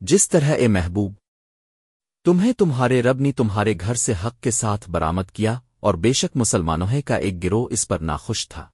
جس طرح اے محبوب، تمہیں تمہارے رب نے تمہارے گھر سے حق کے ساتھ برآمد کیا اور بے شک مسلمانوں کا ایک گروہ اس پر ناخوش تھا۔